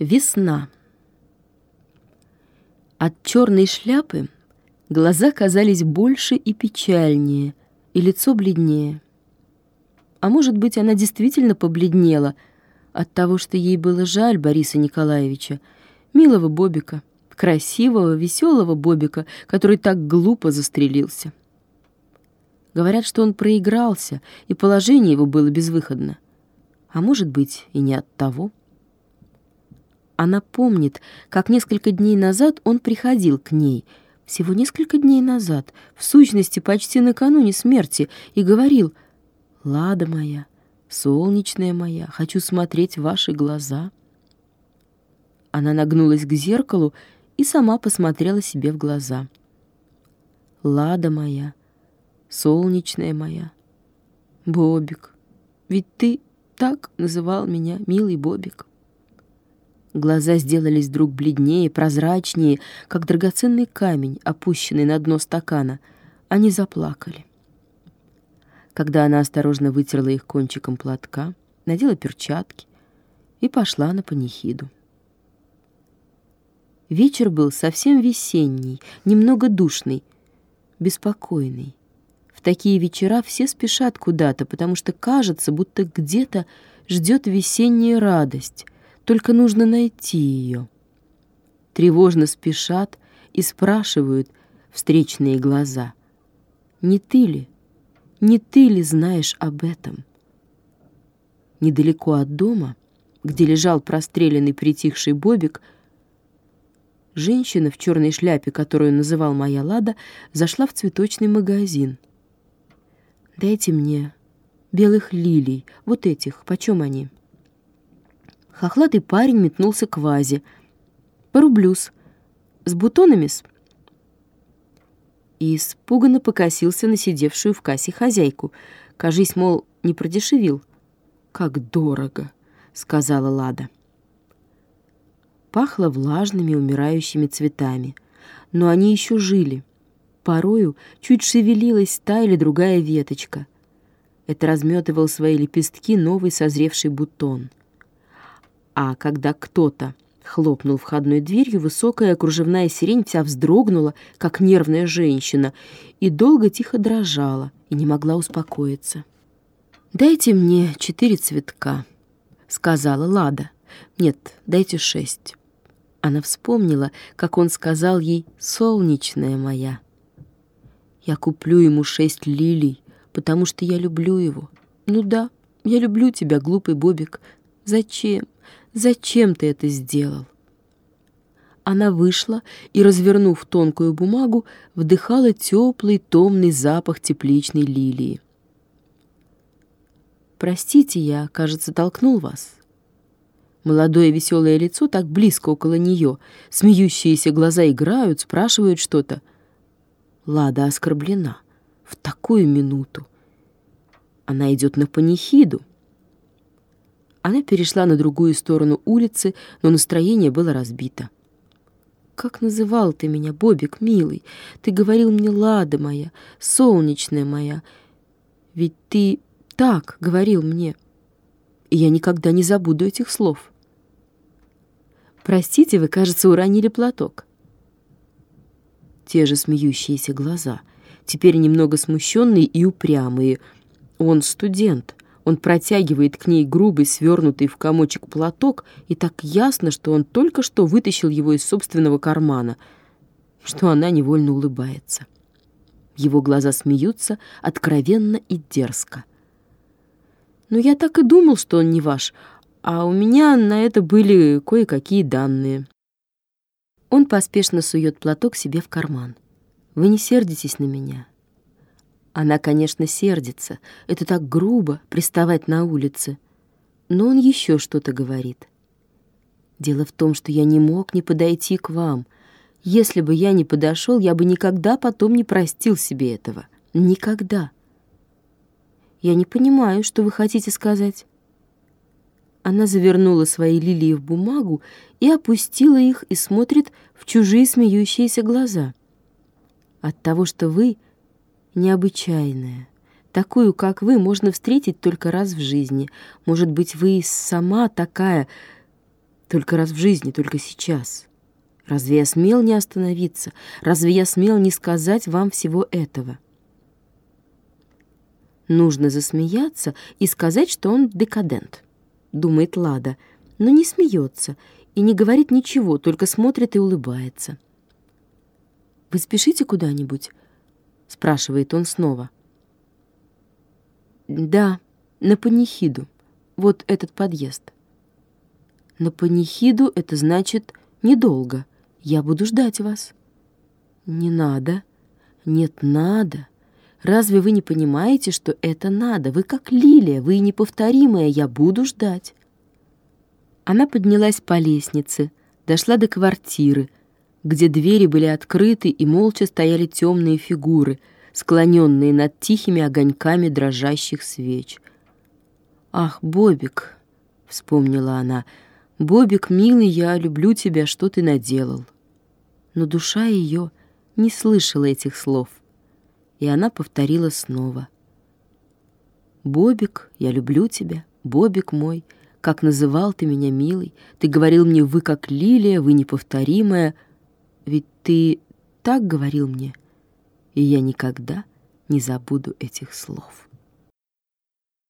Весна. От черной шляпы глаза казались больше и печальнее, и лицо бледнее. А может быть, она действительно побледнела от того, что ей было жаль Бориса Николаевича, милого Бобика, красивого, веселого Бобика, который так глупо застрелился. Говорят, что он проигрался, и положение его было безвыходно. А может быть, и не от того. Она помнит, как несколько дней назад он приходил к ней, всего несколько дней назад, в сущности, почти накануне смерти, и говорил «Лада моя, солнечная моя, хочу смотреть в ваши глаза». Она нагнулась к зеркалу и сама посмотрела себе в глаза. «Лада моя, солнечная моя, Бобик, ведь ты так называл меня, милый Бобик». Глаза сделались вдруг бледнее, прозрачнее, как драгоценный камень, опущенный на дно стакана. Они заплакали. Когда она осторожно вытерла их кончиком платка, надела перчатки и пошла на панихиду. Вечер был совсем весенний, немного душный, беспокойный. В такие вечера все спешат куда-то, потому что кажется, будто где-то ждет весенняя радость, только нужно найти ее. Тревожно спешат и спрашивают встречные глаза. Не ты ли, не ты ли знаешь об этом? Недалеко от дома, где лежал простреленный притихший Бобик, женщина в черной шляпе, которую называл моя Лада, зашла в цветочный магазин. «Дайте мне белых лилий, вот этих, почем они?» Хохлатый парень метнулся к вазе. «Порублюс. С бутонами-с?» И испуганно покосился на сидевшую в кассе хозяйку. Кажись, мол, не продешевил. «Как дорого!» — сказала Лада. Пахло влажными умирающими цветами, но они еще жили. Порою чуть шевелилась та или другая веточка. Это разметывал свои лепестки новый созревший бутон — а когда кто-то хлопнул входной дверью, высокая кружевная сирень вся вздрогнула, как нервная женщина, и долго тихо дрожала и не могла успокоиться. «Дайте мне четыре цветка», — сказала Лада. «Нет, дайте шесть». Она вспомнила, как он сказал ей «солнечная моя». «Я куплю ему шесть лилий, потому что я люблю его». «Ну да, я люблю тебя, глупый Бобик. Зачем? Зачем ты это сделал?» Она вышла и, развернув тонкую бумагу, вдыхала теплый томный запах тепличной лилии. «Простите, я, кажется, толкнул вас». Молодое веселое лицо так близко около нее, смеющиеся глаза играют, спрашивают что-то. Лада оскорблена. В такую минуту. Она идет на панихиду. Она перешла на другую сторону улицы, но настроение было разбито. «Как называл ты меня, Бобик, милый? Ты говорил мне, Лада моя, солнечная моя. Ведь ты так говорил мне, и я никогда не забуду этих слов». «Простите, вы, кажется, уронили платок». Те же смеющиеся глаза, теперь немного смущенные и упрямые. Он студент, он протягивает к ней грубый, свернутый в комочек платок, и так ясно, что он только что вытащил его из собственного кармана, что она невольно улыбается. Его глаза смеются откровенно и дерзко. «Но я так и думал, что он не ваш, а у меня на это были кое-какие данные». Он поспешно сует платок себе в карман. «Вы не сердитесь на меня. Она, конечно, сердится. Это так грубо приставать на улице. Но он еще что-то говорит. Дело в том, что я не мог не подойти к вам. Если бы я не подошел, я бы никогда потом не простил себе этого. Никогда. Я не понимаю, что вы хотите сказать. Она завернула свои лилии в бумагу и опустила их и смотрит в чужие смеющиеся глаза. От того, что вы необычайная. Такую, как вы, можно встретить только раз в жизни. Может быть, вы сама такая, Только раз в жизни, только сейчас. Разве я смел не остановиться? Разве я смел не сказать вам всего этого? Нужно засмеяться и сказать, что он декадент, думает Лада, но не смеется и не говорит ничего, только смотрит и улыбается. «Вы спешите куда-нибудь?» — спрашивает он снова. «Да, на панихиду. Вот этот подъезд». «На панихиду это значит недолго. Я буду ждать вас». «Не надо». «Нет, надо. Разве вы не понимаете, что это надо? Вы как лилия, вы неповторимая, я буду ждать». Она поднялась по лестнице, дошла до квартиры, где двери были открыты и молча стояли темные фигуры, склоненные над тихими огоньками дрожащих свеч. «Ах, Бобик!» — вспомнила она. «Бобик, милый, я люблю тебя, что ты наделал?» Но душа ее не слышала этих слов, и она повторила снова. «Бобик, я люблю тебя, Бобик мой!» как называл ты меня, милый. Ты говорил мне, вы как лилия, вы неповторимая. Ведь ты так говорил мне, и я никогда не забуду этих слов».